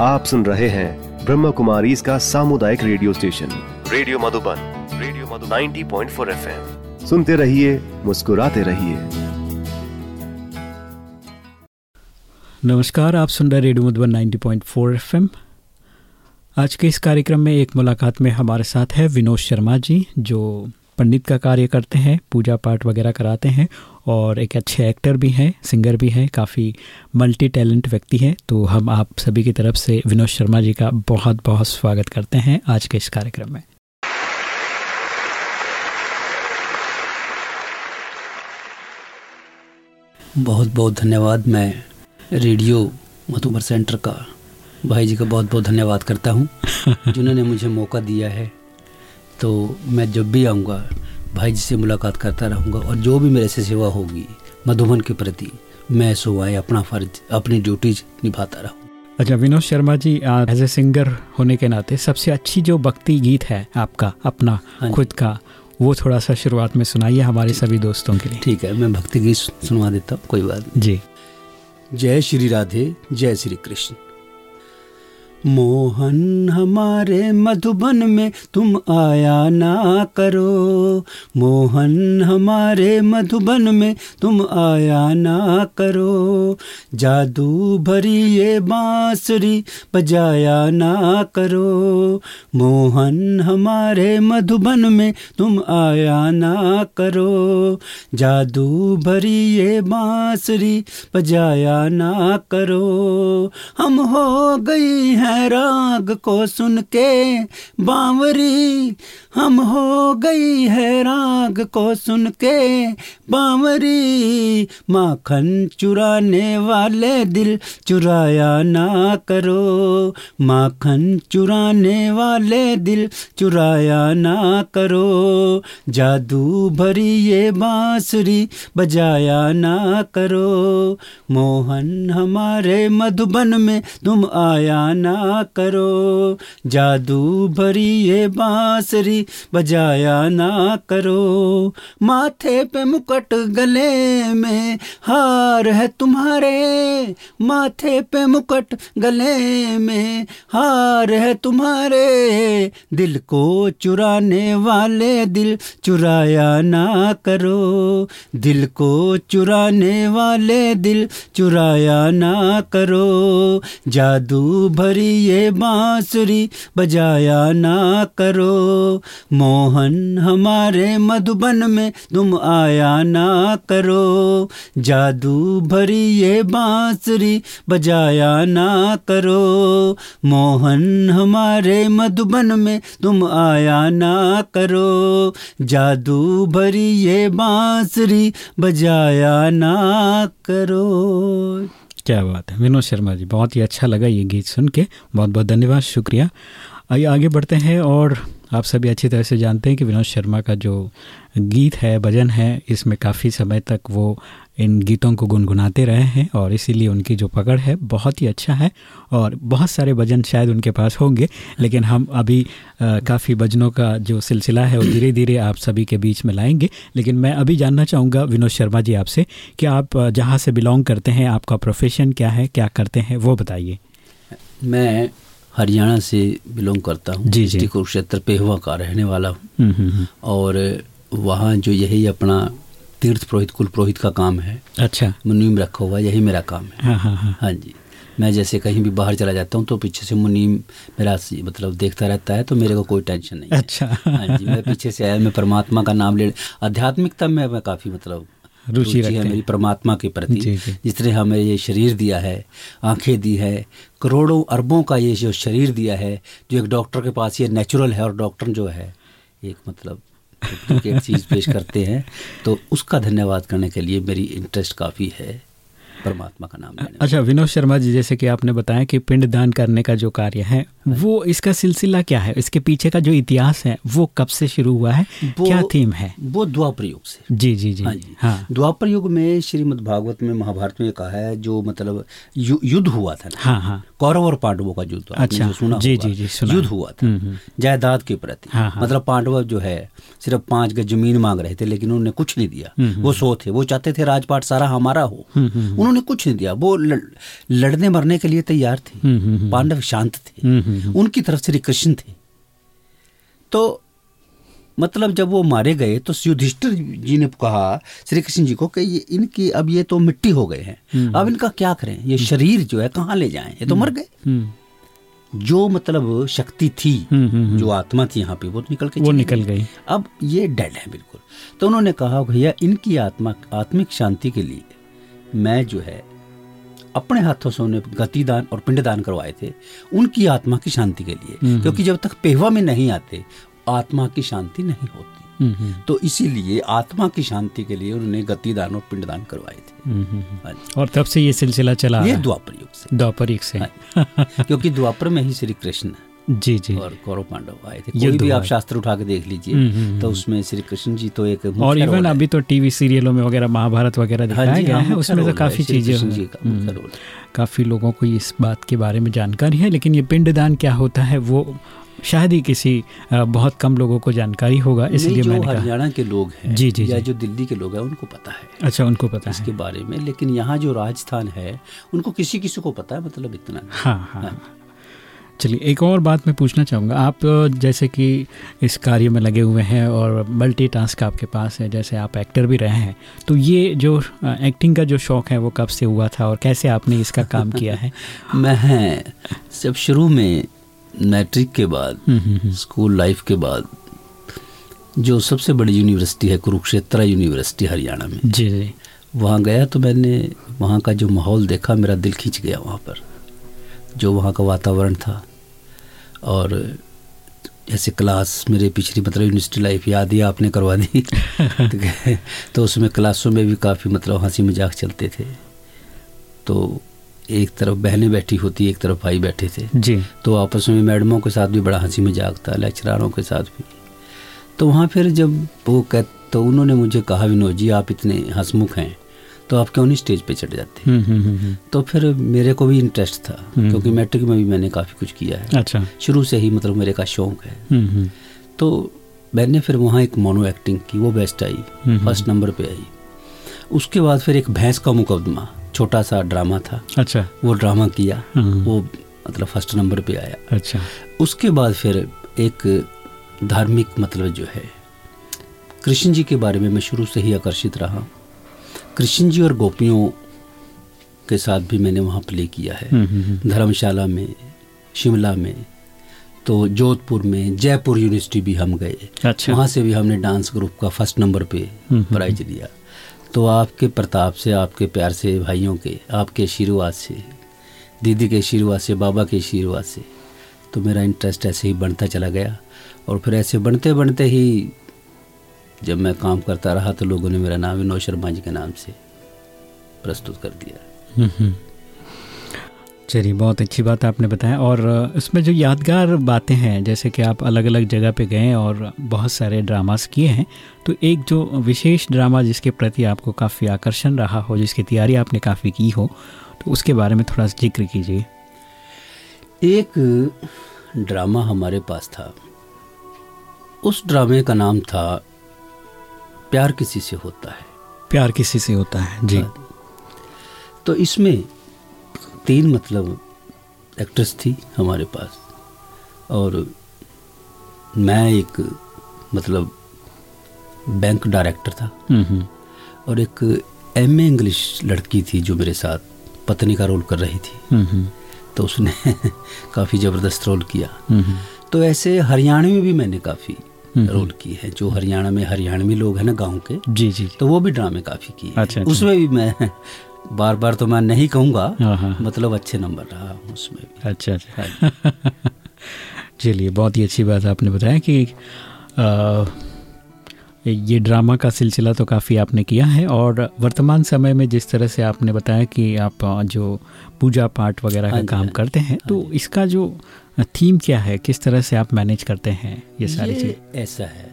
आप सुन रहे हैं ब्रह्म कुमारी इसका सामुदायिक radio station. Radio Madhuban radio Madhuban. 90.4 FM. सुनते रहिए मुस्कुराते रहिए। नमस्कार आप सुन रहे रेडियो मधुबन 90.4 एफएम। आज के इस कार्यक्रम में एक मुलाकात में हमारे साथ है विनोद शर्मा जी जो पंडित का कार्य करते हैं पूजा पाठ वगैरह कराते हैं और एक अच्छे एक्टर भी हैं सिंगर भी हैं काफ़ी मल्टी टैलेंट व्यक्ति हैं। तो हम आप सभी की तरफ़ से विनोद शर्मा जी का बहुत बहुत स्वागत करते हैं आज के इस कार्यक्रम में। बहुत बहुत धन्यवाद। मैं रेडियो मधुबर सेंटर का भाई जी का बहुत बहुत धन्यवाद करता हूँ जिन्होंने मुझे मौका दिया है। तो मैं जब भी आऊँगा भाई जी से मुलाकात करता रहूँगा और जो भी मेरे से सेवा होगी मधुबन के प्रति मैं सुबह अपना फ़र्ज़ अपनी ड्यूटीज़ निभाता रहूँ। अच्छा Vinod Sharma ji as a singer होने के नाते सबसे अच्छी जो भक्ति गीत है आपका अपना हाँ खुद का वो थोड़ा सा शुरुआत में सुनाइए हमारे सभी दोस्तों के लिए। ठीक है मैं भक्ति गीत सुनवा देता हूँ कोई बात जी। जय श्री राधे जय श्री कृष्ण। मोहन, हमारे मधुबन में तुम आया ना करो। मोहन, हमारे मधुबन में तुम आया ना करो। जादू भरी ये बांसुरी बजाया ना करो। मोहन, हमारे मधुबन में तुम आया ना करो। जादू भरी ये बांसुरी बजाया ना करो। हम हो गई हैं राग को सुन के बावरी हम हो गई है राग को सुन के बावरी। माखन चुराने वाले दिल चुराया ना करो। माखन चुराने वाले दिल चुराया ना करो। जादू भरी ये बांसुरी बजाया ना करो। मोहन हमारे मधुबन में तुम आया ना करो। जादू भरी ये बांसुरी बजाया ना करो। माथे पे मुकट गले में हार है तुम्हारे। माथे पे मुकट गले में हार है तुम्हारे। दिल को चुराने वाले दिल चुराया ना करो। दिल को चुराने वाले दिल चुराया ना करो। जादू भरी ये बांसुरी बजाया ना करो। मोहन, हमारे मधुबन में तुम आया ना करो। जादू भरी ये बांसुरी बजाया ना करो। मोहन, हमारे मधुबन में तुम आया ना करो। जादू भरी ये बांसुरी बजाया ना करो। क्या बात है। विनोद शर्मा जी, बहुत ही अच्छा लगा ये गीत सुन के। बहुत बहुत धन्यवाद, शुक्रिया। आइए, आगे बढ़ते हैं और आप सभी अच्छी तरह से जानते हैं कि विनोद शर्मा का जो गीत है, भजन है, इसमें काफ़ी समय तक वो इन गीतों को गुनगुनाते रहे हैं और इसीलिए उनकी जो पकड़ है बहुत ही अच्छा है और बहुत सारे भजन शायद उनके पास होंगे, लेकिन हम अभी काफ़ी भजनों का जो सिलसिला है वो धीरे धीरे आप सभी के बीच में लाएँगे। लेकिन मैं अभी जानना चाहूँगा विनोद शर्मा जी आपसे कि आप जहाँ से बिलोंग करते हैं, आपका प्रोफेशन क्या है, क्या करते हैं, वो बताइए। मैं हरियाणा से बिलोंग करता हूँ जी जी। कुरुक्षेत्र पेहवा का रहने वाला हूँ। और वहाँ जो यही अपना तीर्थ पुरोहित कुल पुरोहित का काम है अच्छा। मुनीम रखा हुआ यही मेरा काम है। हाँ हाँ हाँ। हाँ जी। मैं जैसे कहीं भी बाहर चला जाता हूँ तो पीछे से मुनीम मेरा मतलब देखता रहता है तो मेरे को कोई टेंशन नहीं अच्छा। हाँ जी मैं पीछे से आया मैं परमात्मा का नाम ले आध्यात्मिकता में मैं काफ़ी मतलब रुचि है मेरी परमात्मा के प्रति। जिसने हमें ये शरीर दिया है आँखें दी है करोड़ों अरबों का ये जो शरीर दिया है जो एक डॉक्टर के पास ये नेचुरल है और डॉक्टर जो है एक मतलब एक चीज़ पेश करते हैं तो उसका धन्यवाद करने के लिए मेरी इंटरेस्ट काफ़ी है। परमात्मा का नाम लेने अच्छा विनोद शर्मा जी जैसे कि आपने बताया कि पिंड दान करने का जो कार्य है वो इसका सिलसिला क्या है? इसके पीछे का जो इतिहास है वो कब से शुरू हुआ है? क्या थीम है? वो द्वापर युग से। जी जी जी। हाँ जी। हाँ। द्वापर युग में श्रीमद भागवत में महाभारत में कहा है जो मतलब यु, युद्ध हुआ था हाँ हाँ। कौरव और पांडवों का युद्ध अच्छा। सुना जी जी जी युद्ध हुआ था। जायदाद के प्रति। हाँ, हाँ, मतलब पांडव जो है सिर्फ़ पाँच गज ज़मीन मांग रहे थे लेकिन उन्होंने कुछ नहीं दिया। वो सो थे वो चाहते थे राजपाट सारा हमारा हो। उन्होंने उन्होंने कुछ नहीं दिया। वो लड़ने मरने के लिए तैयार थे। हम्म, हम्म, हम्म। पांडव शांत थे। उनकी तरफ़ श्री कृष्ण थे। तो मतलब जब वो मारे गए तो युधिष्ठिर जी ने कहा श्री कृष्ण जी को कि ये इनकी अब ये तो मिट्टी हो गए हैं। अब इनका क्या करें? ये शरीर जो है कहाँ ले जाएँ? ये तो मर गए। जो मतलब शक्ति थी जो आत्मा थी यहाँ पे वो निकल के वो निकल गई। अब ये डेड है बिल्कुल। तो उन्होंने कहा भैया इनकी आत्मा आत्मिक शांति के लिए मैं जो है अपने हाथों से उन्हें गतिदान और पिंडदान करवाए थे उनकी आत्मा की शांति के लिए। हम्म, हम्म। क्योंकि जब तक पेहवा में नहीं आते आत्मा की शांति नहीं होती। हम्म, तो इसीलिए आत्मा की शांति के लिए उन्होंने गतिदान और पिंडदान करवाए थे। हाँ और तब से ये सिलसिला चला ये द्वापर युग से। द्वापर युग से। हाँ क्योंकि द्वापर में ही श्री कृष्ण जी जी। और कौरव पांडव आए थे। कोई भी आप शास्त्र उठा के देख लीजिए हम्म, हम्म, तो हम्म। उसमें श्री कृष्ण जी तो एक और इवन अभी तो टीवी सीरियलों में वगैरह महाभारत वगैरह हाँ दिखाया गया हाँ, है उसमें तो काफ़ी चीज़ें काफ़ी लोगों को इस बात के बारे में जानकारी है लेकिन ये पिंडदान क्या होता है वो शायद ही किसी बहुत कम लोगों को जानकारी होगा इसलिए मैंने कहा। हरियाणा के लोग हैं जी जी या जो। दिल्ली के लोग हैं उनको पता है। अच्छा उनको पता है। इसके बारे में लेकिन यहाँ जो राजस्थान है उनको किसी किसी को पता है मतलब इतना हाँ हाँ, हाँ। चलिए एक और बात मैं पूछना चाहूँगा। आप जैसे कि इस कार्य में लगे हुए हैं और मल्टी टास्क आपके पास है जैसे आप एक्टर भी रहे हैं तो ये जो एक्टिंग का जो शौक़ है वो कब से हुआ था और कैसे आपने इसका काम किया है? मैं जब शुरू में मैट्रिक के बाद हम्म, हम्म, हम्म। स्कूल लाइफ के बाद जो सबसे बड़ी यूनिवर्सिटी है कुरुक्षेत्र यूनिवर्सिटी हरियाणा में। जी जी। वहाँ गया तो मैंने वहाँ का जो माहौल देखा मेरा दिल खींच गया वहाँ पर। जो वहाँ का वातावरण था और जैसे क्लास मेरे पिछली मतलब यूनिवर्सिटी लाइफ याद ही आपने करवा दी। तो उसमें क्लासों में भी काफ़ी मतलब हँसी मज़ाक चलते थे। तो एक तरफ़ बहनें बैठी होती एक तरफ़ भाई बैठे थे। जी। तो आपस में मैडमों के साथ भी बड़ा हँसी मज़ाक था लेक्चरारों के साथ भी। तो वहाँ फिर जब वो कह तो उन्होंने मुझे कहा विनोद जी आप इतने हंसमुख हैं। तो आप क्यों नहीं स्टेज पे चढ़ जाते? हम्म, हम्म, हम्म, तो फिर मेरे को भी इंटरेस्ट था क्योंकि मैट्रिक में भी मैंने काफ़ी कुछ किया है। अच्छा। शुरू से ही मतलब मेरे का शौक है। तो मैंने फिर वहाँ एक मोनो एक्टिंग की वो बेस्ट आई। फ़र्स्ट नंबर पे आई। उसके बाद फिर एक भैंस का मुकदमा छोटा सा ड्रामा था। अच्छा। वो ड्रामा किया। वो मतलब फ़र्स्ट नंबर पे आया। अच्छा। उसके बाद फिर एक धार्मिक मतलब जो है कृष्ण जी के बारे में मैं शुरू से ही आकर्षित रहा। कृष्ण जी और गोपियों के साथ भी मैंने वहाँ प्ले किया है। हम्म, हम्म, हम्म। धर्मशाला में शिमला में तो जोधपुर में जयपुर यूनिवर्सिटी भी हम गए। अच्छा। वहाँ से भी हमने डांस ग्रुप का फ़र्स्ट नंबर पे प्राइज लिया। तो आपके प्रताप से आपके प्यार से भाइयों के आपके आशीर्वाद से दीदी के आशीर्वाद से बाबा के आशीर्वाद से तो मेरा इंटरेस्ट ऐसे ही बढ़ता चला गया। और फिर ऐसे बढ़ते बढ़ते ही जब मैं काम करता रहा तो लोगों ने मेरा नाम विनोद शर्मा जी के नाम से प्रस्तुत कर दिया। चलिए बहुत अच्छी बात आपने बताया और इसमें जो यादगार बातें हैं जैसे कि आप अलग अलग जगह पे गए और बहुत सारे ड्रामास किए हैं तो एक जो विशेष ड्रामा जिसके प्रति आपको काफ़ी आकर्षण रहा हो जिसकी तैयारी आपने काफ़ी की हो तो उसके बारे में थोड़ा सा ज़िक्र कीजिए। एक ड्रामा हमारे पास था। उस ड्रामे का नाम था प्यार किसी से होता है। प्यार किसी से होता है जी। हाँ। तो इसमें तीन मतलब एक्ट्रेस थी हमारे पास। और मैं एक मतलब बैंक डायरेक्टर था। हम्म, हम्म। और एक एम ए इंग्लिश लड़की थी जो मेरे साथ पत्नी का रोल कर रही थी। हम्म, तो उसने काफ़ी ज़बरदस्त रोल किया। तो ऐसे हरियाणा में भी मैंने काफ़ी रोल की है जो हरियाणा में हरियाणवी लोग हैं ना गाँव के जी जी तो वो भी ड्रामे काफ़ी किए अच्छा, अच्छा, उसमें भी मैं बार बार तो मैं नहीं कहूँगा हाँ, हाँ। मतलब अच्छे नंबर रहा उसमें भी। अच्छा अच्छा। हाँ चलिए बहुत ही अच्छी बात आपने बताया कि आ, ये ड्रामा का सिलसिला तो काफ़ी आपने किया है और वर्तमान समय में जिस तरह से आपने बताया कि आप जो पूजा पाठ वगैरह का काम करते हैं तो इसका जो थीम क्या है? किस तरह से आप मैनेज करते हैं ये सारी चीज़? ऐसा है।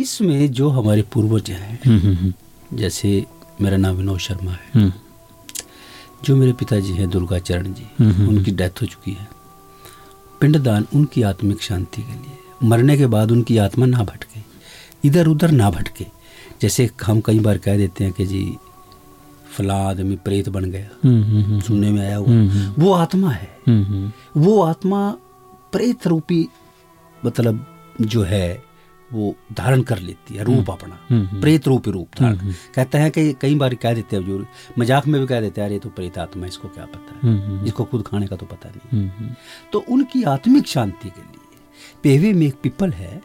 इसमें जो हमारे पूर्वज हैं हम्म, हम्म, हम्म। जैसे मेरा नाम विनोद शर्मा है। जो मेरे पिताजी हैं दुर्गा चरण जी उनकी डेथ हो चुकी है। पिंडदान उनकी आत्मिक शांति के लिए। मरने के बाद उनकी आत्मा ना भटके। इधर उधर ना भटके। जैसे हम कई बार कह देते हैं कि जी फला आदमी प्रेत बन गया। हम्म, हम्म, हम्म, सुनने में आया हुआ। वो आत्मा है। वो आत्मा प्रेत रूपी मतलब जो है वो धारण कर लेती है रूप अपना। प्रेत रूपी रूप धारण। कहते हैं कि कई बार कह देते हैं जो मज़ाक में भी कह देते हैं अरे तो प्रेत आत्मा इसको क्या पता है? इसको खुद खाने का तो पता नहीं तो उनकी आत्मिक शांति के लिए पेवे में एक पिपल है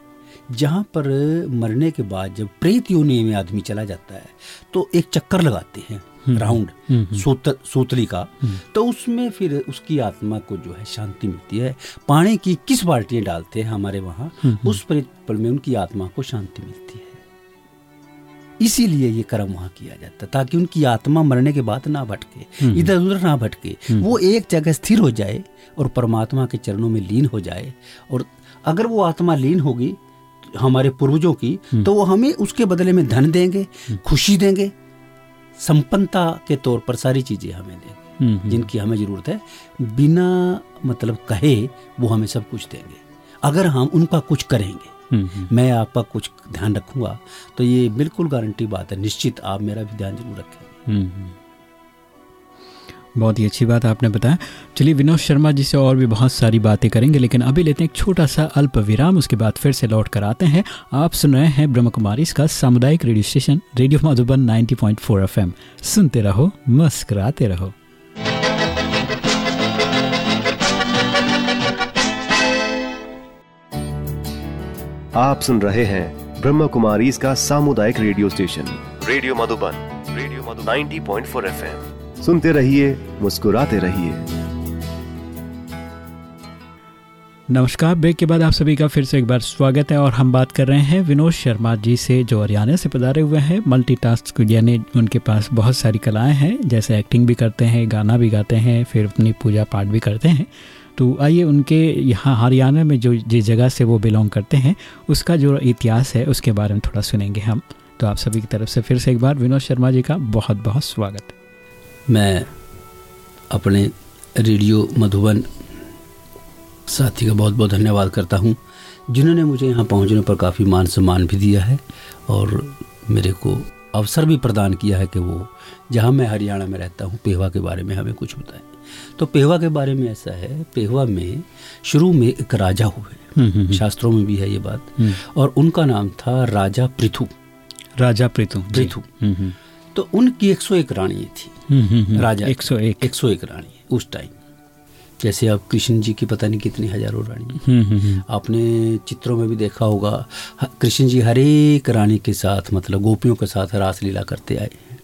जहाँ पर मरने के बाद जब प्रेत योनि में आदमी चला जाता है तो एक चक्कर लगाते हैं राउंड हम्म, सूत सूतली का। तो उसमें फिर उसकी आत्मा को जो है शांति मिलती है पानी की किस बाल्टियाँ डालते हैं हमारे वहाँ उस प्रेत पिपल में उनकी आत्मा को शांति मिलती है। इसीलिए ये कर्म वहाँ किया जाता है ताकि उनकी आत्मा मरने के बाद ना भटके इधर उधर ना भटके। वो एक जगह स्थिर हो जाए और परमात्मा के चरणों में लीन हो जाए और अगर वो आत्मा लीन होगी हमारे पूर्वजों की तो वो हमें उसके बदले में धन देंगे खुशी देंगे संपन्नता के तौर पर सारी चीज़ें हमें देंगे हम्म, हम्म, जिनकी हमें ज़रूरत है। बिना मतलब कहे वो हमें सब कुछ देंगे। अगर हम उनका कुछ करेंगे हम्म, हम्म। मैं आपका कुछ ध्यान रखूँगा तो ये बिल्कुल गारंटी बात है। निश्चित आप मेरा भी ध्यान ज़रूर रखेंगे हम्म, हम्म। बहुत ही अच्छी बात आपने बताया। चलिए, विनोद शर्मा जी से और भी बहुत सारी बातें करेंगे, लेकिन अभी लेते हैं एक छोटा सा अल्प विराम उसके बाद फिर से लौट कर आते हैं। आप सुन रहे हैं ब्रह्म कुमारी इसका सामुदायिक radio station, radio Madhuban 90.4 FM. सुनते रहो, मुस्कुराते रहो। आप सुन रहे हैं ब्रह्म कुमारी सामुदायिक radio station, radio Madhuban radio Madhuban 90.4 FM. सुनते रहिए, मुस्कुराते रहिए। नमस्कार, ब्रेक के बाद आप सभी का फिर से एक बार स्वागत है और हम बात कर रहे हैं विनोद शर्मा जी से, जो हरियाणा से पधारे हुए हैं। मल्टीटास्क यानी उनके पास बहुत सारी कलाएँ हैं, जैसे एक्टिंग भी करते हैं, गाना भी गाते हैं, फिर अपनी पूजा पाठ भी करते हैं। तो आइए उनके यहाँ हरियाणा में जो जिस जगह से वो बिलोंग करते हैं, उसका जो इतिहास है, उसके बारे में थोड़ा सुनेंगे हम। तो आप सभी की तरफ़ से फिर से एक बार विनोद शर्मा जी का बहुत बहुत स्वागत। है मैं अपने रेडियो मधुबन साथी का बहुत बहुत धन्यवाद करता हूँ जिन्होंने मुझे यहाँ पहुँचने पर काफ़ी मान सम्मान भी दिया है और मेरे को अवसर भी प्रदान किया है कि वो जहाँ मैं हरियाणा में रहता हूँ पेहवा के बारे में हमें कुछ बताएँ। तो पेहवा के बारे में ऐसा है पेहवा में शुरू में एक राजा हुए। हम्म, हम्म, शास्त्रों में भी है ये बात। हम्म। और उनका नाम था राजा पृथु। राजा पृथु पृथु। हम्म, हम्म, तो उनकी 101 रानी थी। हम्म, हम्म, हम्म। राजा 101 101 रानी उस टाइम जैसे आप कृष्ण जी की पता नहीं कितनी हज़ारों रानी। आपने चित्रों में भी देखा होगा कृष्ण जी हर एक रानी के साथ मतलब गोपियों के साथ रासलीला करते आए हैं।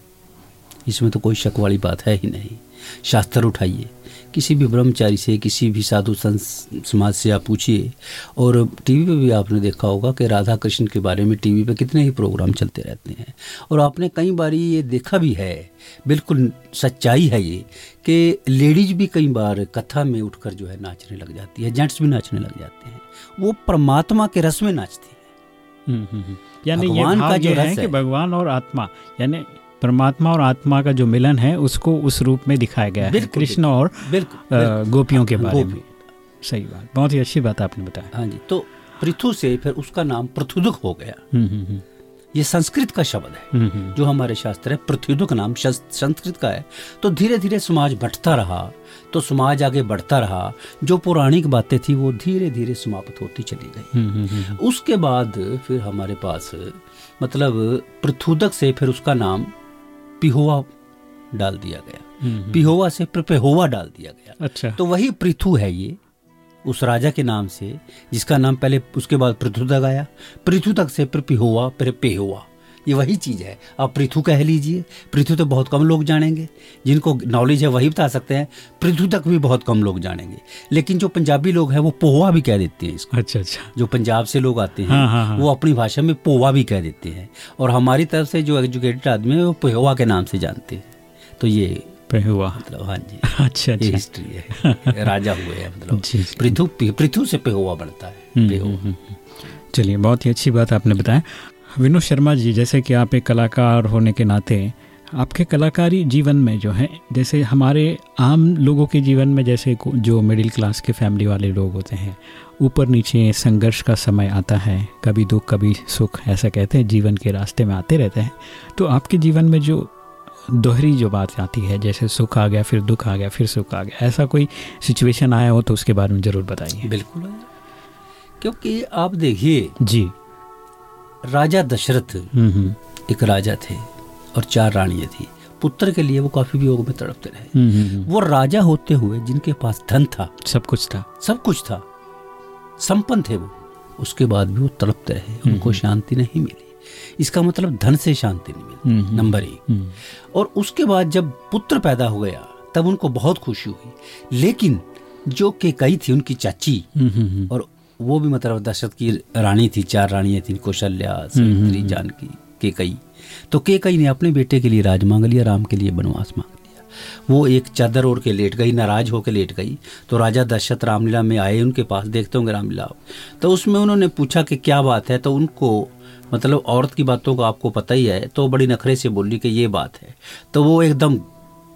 इसमें तो कोई शक वाली बात है ही नहीं। शास्त्र उठाइए। किसी भी ब्रह्मचारी से किसी भी साधु संत समाज से आप पूछिए। और टीवी पे भी आपने देखा होगा कि राधा कृष्ण के बारे में टीवी पे कितने ही प्रोग्राम चलते रहते हैं। और आपने कई बार ये देखा भी है बिल्कुल सच्चाई है ये कि लेडीज़ भी कई बार कथा में उठकर जो है नाचने लग जाती है जेंट्स भी नाचने लग जाते हैं। वो परमात्मा के रस में नाचती है। हम्म, हम्म, हम्म। यानी भगवान का जो है रस कि भगवान और आत्मा यानी परमात्मा और आत्मा का जो मिलन है उसको उस रूप में दिखाया गया है। कृष्ण और। गोपियों के बारे में। सही बात बहुत ही अच्छी बात आपने बताया हाँ जी तो पृथु से फिर उसका नाम पृथुदुक हो गया। हम्म, हम्म, हम्म, ये संस्कृत का शब्द है जो हमारे शास्त्र है पृथ्वीदुक नाम संस्कृत का है। तो धीरे धीरे समाज बढ़ता रहा तो समाज आगे बढ़ता रहा जो पौराणिक बातें थी वो धीरे धीरे समाप्त होती चली गई। उसके बाद फिर हमारे पास मतलब पृथुदक से फिर उसका नाम पिहोवा डाल दिया गया। हम्म, पिहोवा से प्रपेहोवा डाल दिया गया। अच्छा। तो वही पृथु है ये उस राजा के नाम से जिसका नाम पहले उसके बाद पृथु तक आया। पृथु तक से प्रपिहोवा पिहोवा फिर पेहोवा। ये वही चीज़ है। आप पृथु कह लीजिए। पृथु तो बहुत कम लोग जानेंगे। जिनको नॉलेज है वही बता सकते हैं। पृथु तक भी बहुत कम लोग जानेंगे। लेकिन जो पंजाबी लोग हैं वो पोहा भी कह देते हैं इसको। अच्छा अच्छा। जो पंजाब से लोग आते हैं हाँ, हाँ, हाँ। वो अपनी भाषा में पोहा भी कह देते हैं। और हमारी तरफ़ से जो एजुकेटेड आदमी है वो पोहा के नाम से जानते हैं। तो ये हुआ मतलब हाँ जी। अच्छा ये अच्छा। हिस्ट्री है। राजा हुए हैं मतलब। पृथु पृथु से पेहुआ बनता है। हम्म। हम्म, हम्म। चलिए बहुत ही अच्छी बात आपने बताया। विनोद शर्मा जी जैसे कि आप एक कलाकार होने के नाते आपके कलाकारी जीवन में जो है जैसे हमारे आम लोगों के जीवन में जैसे जो मिडिल क्लास के फैमिली वाले लोग होते हैं ऊपर नीचे संघर्ष का समय आता है कभी दुख कभी सुख ऐसा कहते हैं जीवन के रास्ते में आते रहते हैं तो आपके जीवन में जो दोहरी जो बात आती है जैसे सुख आ गया फिर दुख आ गया फिर सुख आ गया ऐसा कोई सिचुएशन आया हो तो उसके बारे में ज़रूर बताइए। बिल्कुल। क्योंकि आप देखिए जी। राजा दशरथ। एक राजा थे और चार रानियाँ थी। पुत्र के लिए वो काफ़ी वियोग में तड़पते रहे। वो राजा होते हुए जिनके पास धन था सब कुछ था। सब कुछ था संपन्न थे वो। उसके बाद भी वो तड़पते रहे उनको शांति नहीं मिली। इसका मतलब धन से शांति नहीं मिली। नंबर एक। हम्म, और उसके बाद जब पुत्र पैदा हो गया तब उनको बहुत खुशी हुई। लेकिन जो केकई थी उनकी चाची। और वो भी मतलब दशरथ की रानी थी चार रानियाँ थी कौशल्या सावित्री जानकी केकई। तो केकई ने अपने बेटे के लिए राज मांग लिया राम के लिए वनवास मांग लिया। वो एक चादर ओढ़ के लेट गई नाराज़ होकर लेट गई। तो राजा दशरथ रामलीला में आए उनके पास देखते होंगे रामलीला। तो उसमें उन्होंने पूछा कि क्या बात है? तो उनको मतलब औरत की बातों को आपको पता ही है तो बड़ी नखरे से बोली कि ये बात है। तो वो एकदम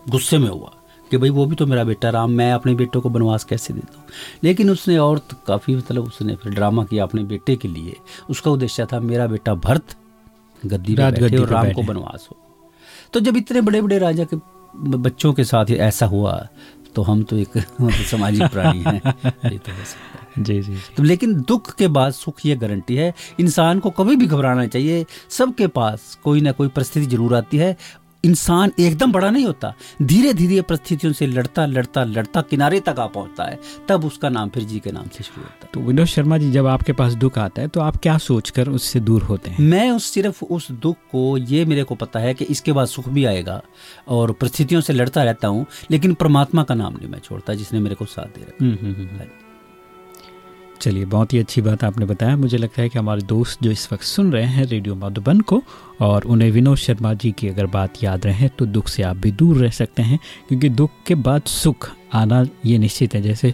गुस्से में हुआ। कि भाई वो भी तो मेरा बेटा राम मैं अपने बेटों को वनवास कैसे दे दूँ? लेकिन उसने औरत काफ़ी मतलब उसने फिर ड्रामा किया अपने बेटे के लिए। उसका उद्देश्य था मेरा बेटा भरत गद्दी पे बैठे और राम को बैठे। वनवास हो। तो जब इतने बड़े बड़े राजा के बच्चों के साथ ऐसा हुआ तो हम तो एक सामाजिक प्राणी हैं। ये तो हो सकता है। जी जी। तो लेकिन दुख के बाद सुख ये गारंटी है इंसान को कभी भी घबराना चाहिए। सबके पास कोई ना कोई परिस्थिति ज़रूर आती है इंसान एकदम बड़ा नहीं होता। धीरे धीरे परिस्थितियों से लड़ता लड़ता लड़ता किनारे तक आ पहुँचता है। तब उसका नाम फिर जी के नाम से शुरू होता है। तो विनोद शर्मा जी जब आपके पास दुख आता है तो आप क्या सोचकर उससे दूर होते हैं? मैं उस सिर्फ़ उस दुख को ये मेरे को पता है कि इसके बाद सुख भी आएगा और परिस्थितियों से लड़ता रहता हूँ लेकिन परमात्मा का नाम नहीं मैं छोड़ता जिसने मेरे को साथ दे रखा हम्म, हम्म, हम्म। चलिए, बहुत ही अच्छी बात आपने बताया। मुझे लगता है कि हमारे दोस्त जो इस वक्त सुन रहे हैं रेडियो मधुबन को और उन्हें विनोद शर्मा जी की अगर बात याद रहे तो दुख से आप भी दूर रह सकते हैं, क्योंकि दुख के बाद सुख आना ये निश्चित है। जैसे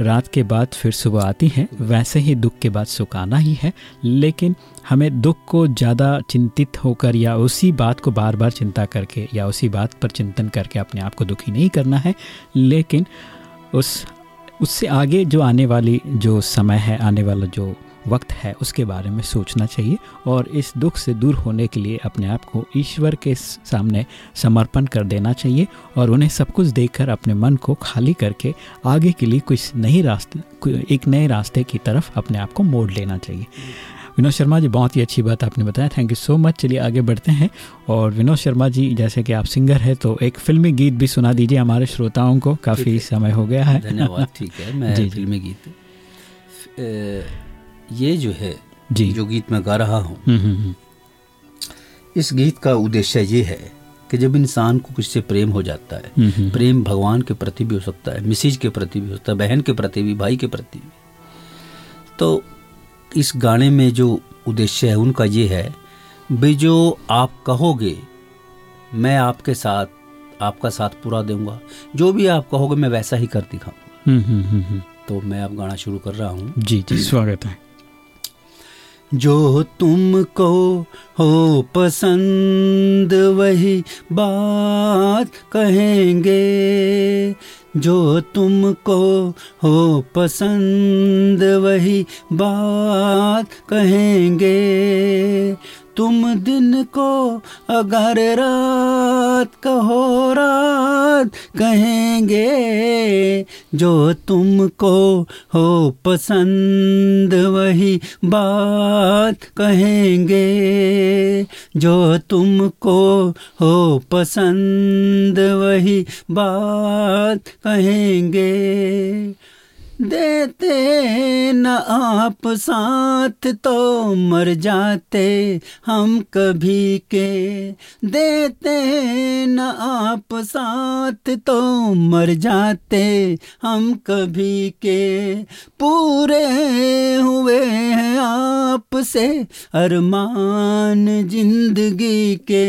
रात के बाद फिर सुबह आती है, वैसे ही दुख के बाद सुख आना ही है। लेकिन हमें दुख को ज़्यादा चिंतित होकर या उसी बात को बार बार चिंता करके या उसी बात पर चिंतन करके अपने आप को दुखी नहीं करना है। लेकिन उस उससे आगे जो आने वाली जो समय है, आने वाला जो वक्त है, उसके बारे में सोचना चाहिए और इस दुख से दूर होने के लिए अपने आप को ईश्वर के सामने समर्पण कर देना चाहिए और उन्हें सब कुछ देखकर अपने मन को खाली करके आगे के लिए कुछ नई रास्ते एक नए रास्ते की तरफ़ अपने आप को मोड़ लेना चाहिए। विनोद शर्मा जी बहुत ही अच्छी बात आपने बताया। थैंक यू सो मच चलिए आगे बढ़ते हैं। और विनोद शर्मा जी जैसे कि आप सिंगर हैं तो एक फिल्मी गीत भी सुना दीजिए हमारे श्रोताओं को। काफ़ी समय हो गया है। धन्यवाद। ठीक है मैं जी। फिल्मी गीत ये जो है जी। जो गीत मैं गा रहा हूँ हम्म, हम्म, हम्म, इस गीत का उद्देश्य ये है कि जब इंसान को किसी से प्रेम हो जाता है प्रेम भगवान के प्रति भी हो सकता है मिसिज के प्रति भी हो सकता है बहन के प्रति भी भाई के प्रति भी तो इस गाने में जो उद्देश्य है उनका ये है भी जो आप कहोगे मैं आपके साथ आपका साथ पूरा दूँगा। जो भी आप कहोगे मैं वैसा ही कर दिखाऊँगा। हम्म, हम्म, हम्म। तो मैं अब गाना शुरू कर रहा हूँ। जी जी स्वागत है। जो तुमको हो पसंद वही बात कहेंगे। जो तुमको हो पसंद वही बात कहेंगे। तुम दिन को अगर रात कहो रात कहेंगे, जो तुमको हो पसंद वही बात कहेंगे, जो तुमको हो पसंद वही बात कहेंगे। देते न आप साथ तो मर जाते हम कभी के। देते न आप साथ तो मर जाते हम कभी के। पूरे हुए हैं आपसे अरमान ज़िंदगी के।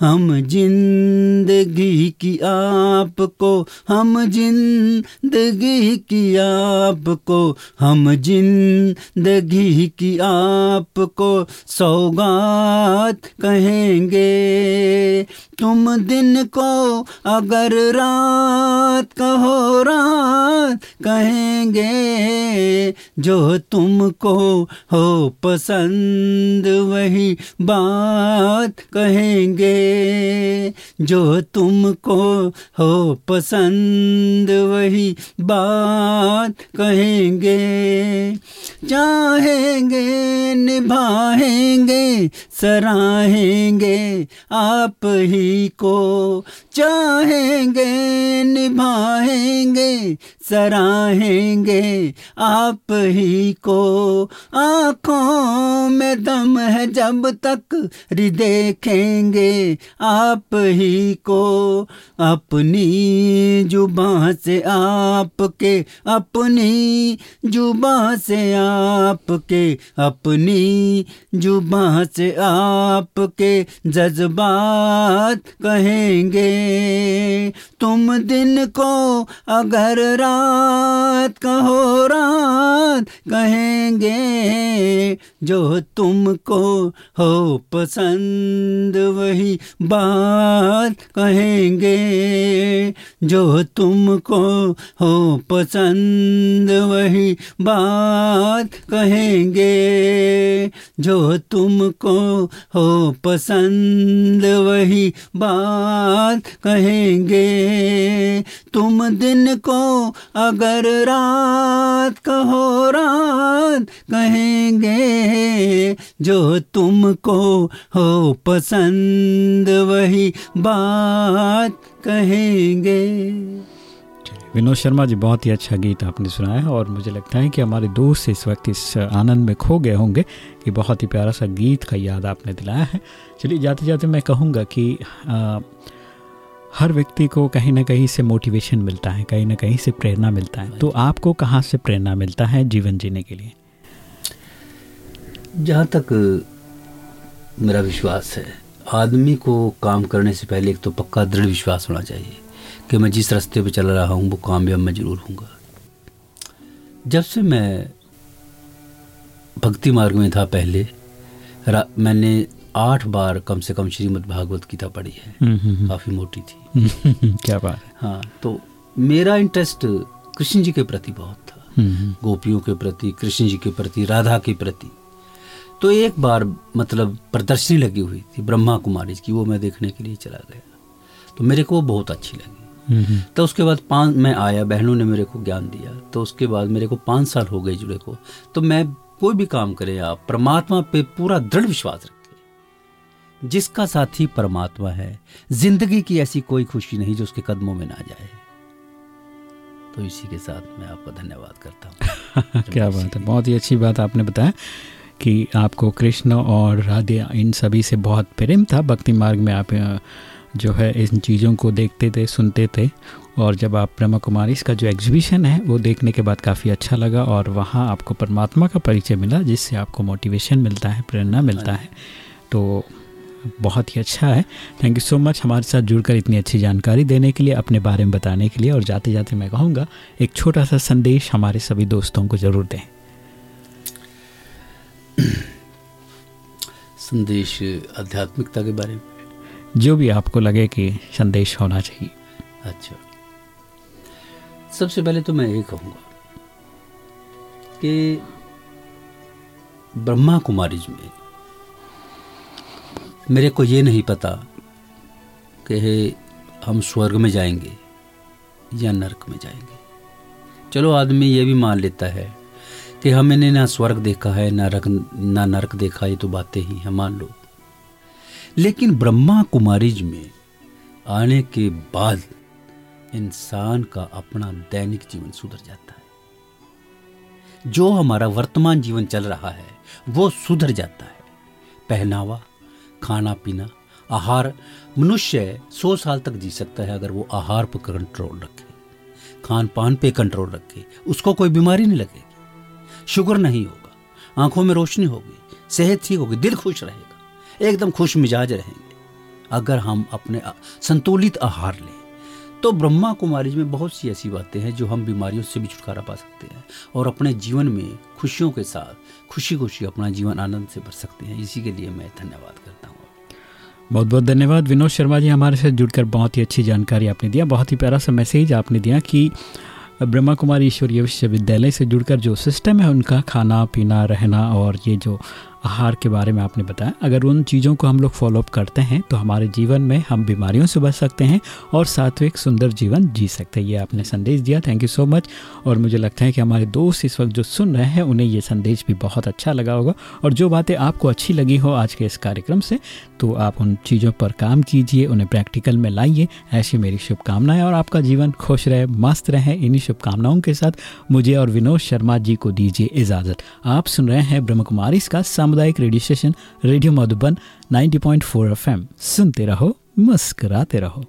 हम ज़िंदगी की आपको, हम ज़िंदगी की आपको, हम ज़िंदगी की आपको सौगात कहेंगे। तुम दिन को अगर रात कहो, रात कहेंगे। जो तुमको हो पसंद, वही बात कहेंगे। जो तुमको हो पसंद, वही बात कहेंगे, चाहेंगे, निभाएँगे, सराहेंगे, आप ही को चाहेंगे, निभाएँगे, सराहेंगे, आप ही को। आँखों में दम है जब तक देखेंगे, आप ही को। अपनी जुबां से आपके अपनी जुबा से आपके अपनी जुबा से आपके जज्बात कहेंगे। तुम दिन को अगर रात कहो रात कहेंगे, जो तुमको हो पसंद वही बात कहेंगे, जो तुमको हो पसंद वही बात कहेंगे, जो तुमको हो पसंद वही बात कहेंगे। तुम दिन को अगर रात कहो रात कहेंगे जो तुमको हो पसंद वही बात कहेंगे। विनोद शर्मा जी बहुत ही अच्छा गीत आपने सुनाया है और मुझे लगता है कि हमारे दोस्त इस वक्त इस आनंद में खो गए होंगे कि बहुत ही प्यारा सा गीत का याद आपने दिलाया है। चलिए जाते जाते मैं कहूँगा कि आ, हर व्यक्ति को कहीं ना कहीं से मोटिवेशन मिलता है कहीं ना कहीं से प्रेरणा मिलता है। तो आपको कहाँ से प्रेरणा मिलता है जीवन जीने के लिए? जहाँ तक मेरा विश्वास है आदमी को काम करने से पहले एक तो पक्का दृढ़ विश्वास होना चाहिए कि मैं जिस रास्ते पर चल रहा हूँ वो कामयाब मैं ज़रूर हूँगा जब से मैं भक्ति मार्ग में था पहले मैंने आठ बार कम से कम श्रीमद् भागवत गीता पढ़ी है। हम्म, हम्म, हम्म। काफ़ी मोटी थी। क्या बात हाँ। तो मेरा इंटरेस्ट कृष्ण जी के प्रति बहुत था। गोपियों के प्रति कृष्ण जी के प्रति राधा के प्रति। तो एक बार मतलब प्रदर्शनी लगी हुई थी ब्रह्मा कुमारी की वो मैं देखने के लिए चला गया। तो मेरे को वो बहुत अच्छी लगी। तो उसके बाद पाँच मैं आया बहनों ने मेरे को ज्ञान दिया। तो उसके बाद मेरे को पाँच साल हो गए जुड़े को। तो मैं कोई भी काम करे आप परमात्मा पे पूरा दृढ़ विश्वास रखे जिसका साथी परमात्मा है ज़िंदगी की ऐसी कोई खुशी नहीं जो उसके कदमों में ना जाए। तो इसी के साथ मैं आपका धन्यवाद करता हूँ। क्या बात है बहुत ही अच्छी बात आपने बताया कि आपको कृष्ण और राधे इन सभी से बहुत प्रेम था। भक्ति मार्ग में आप जो है इन चीज़ों को देखते थे सुनते थे। और जब आप ब्रह्मा कुमारी इसका जो एग्जीबिशन है वो देखने के बाद काफ़ी अच्छा लगा और वहाँ आपको परमात्मा का परिचय मिला जिससे आपको मोटिवेशन मिलता है प्रेरणा मिलता है। तो बहुत ही अच्छा है। थैंक यू सो मच हमारे साथ जुड़कर इतनी अच्छी जानकारी देने के लिए अपने बारे में बताने के लिए और जाते जाते मैं कहूँगा एक छोटा सा संदेश हमारे सभी दोस्तों को ज़रूर दें। संदेश आध्यात्मिकता के बारे में? जो भी आपको लगे कि संदेश होना चाहिए। अच्छा। सबसे पहले तो मैं ये कहूँगा कि ब्रह्मा कुमारी में मेरे को ये नहीं पता कि हम स्वर्ग में जाएँगे या नरक में जाएँगे। चलो आदमी ये भी मान लेता है कि हमने ना स्वर्ग देखा है, ना रक ना नरक देखा, ये तो बातें ही हैं, मान लो। लेकिन ब्रह्मा कुमारीज में आने के बाद इंसान का अपना दैनिक जीवन सुधर जाता है। जो हमारा वर्तमान जीवन चल रहा है, वो सुधर जाता है। पहनावा खाना पीना आहार मनुष्य सौ साल तक जी सकता है अगर वो आहार पर कंट्रोल रखे खान पान पे कंट्रोल रखे, उसको कोई बीमारी नहीं लगेगी। शुगर नहीं होगा, आँखों में रोशनी होगी, सेहत ठीक होगी, दिल खुश रहेगा, एकदम खुश मिजाज रहेंगे। अगर हम अपने संतुलित आहार लें तो ब्रह्मा कुमारी में बहुत सी ऐसी बातें हैं जो हम बीमारियों से भी छुटकारा पा सकते हैं और अपने जीवन में खुशियों के साथ खुशी खुशी अपना जीवन आनंद से भर सकते हैं। इसी के लिए मैं धन्यवाद करता बहुत बहुत धन्यवाद। विनोद शर्मा जी, हमारे साथ जुड़कर बहुत ही अच्छी जानकारी आपने दिया। बहुत ही प्यारा सा मैसेज आपने दिया कि ब्रह्मा कुमारी ईश्वरीय विश्वविद्यालय से जुड़कर जो सिस्टम है, उनका खाना पीना रहना और ये जो आहार के बारे में आपने बताया। अगर उन चीज़ों को हम लोग फॉलोअप करते हैं तो हमारे जीवन में हम बीमारियों से बच सकते हैं और सात्विक सुंदर जीवन जी सकते हैं। ये आपने संदेश दिया। थैंक यू सो मच और मुझे लगता है कि हमारे दोस्त इस वक्त जो सुन रहे हैं, उन्हें ये संदेश भी बहुत अच्छा लगा होगा। और जो बातें आपको अच्छी लगी हो आज के इस कार्यक्रम से तो आप उन चीज़ों पर काम कीजिए, उन्हें प्रैक्टिकल में लाइए। ऐसी मेरी शुभकामनाएँ और आपका जीवन खुश रहे, मस्त रहे। इन्हीं शुभकामनाओं के साथ मुझे और विनोद शर्मा जी को दीजिए इजाज़त। आप सुन रहे हैं ब्रह्म कुमारी इसका सामुदायिक radio station radio Madhuban 90.4 FM. सुनते रहो मुस्कराते रहो।